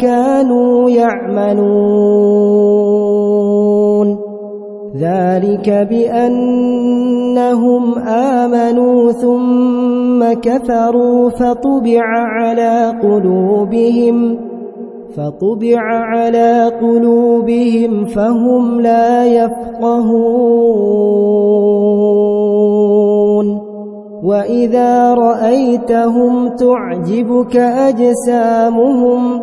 كانوا يعملون. ذلك بأنهم آمنوا ثم كفروا فطبع على قلوبهم فطبع على قلوبهم فهم لا يفقهون. وإذا رأيتهم تعجبك أجسامهم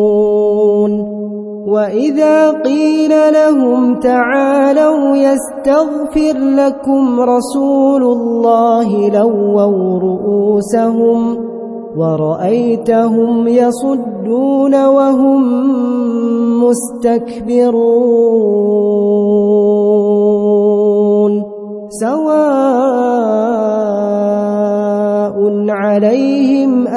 وإذا قيل لهم تعالوا يستغفر لكم رسول الله لووا رؤوسهم ورأيتهم يصدون وهم مستكبرون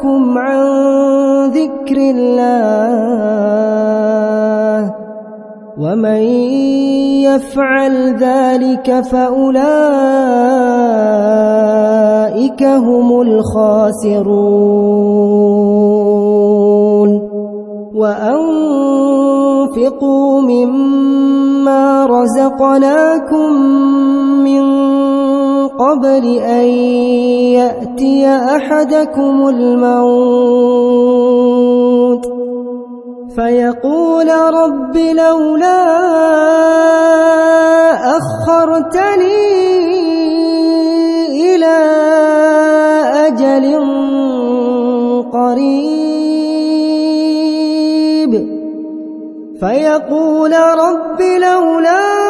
أولادكم عن ذكر الله ومن يفعل ذلك فأولئك هم الخاسرون. وأنفقوا مما رزقناكم من قبل أن يأتي أحدكم الموت فيقول رب لولا أخرتني إلى أجل قريب فيقول رب لولا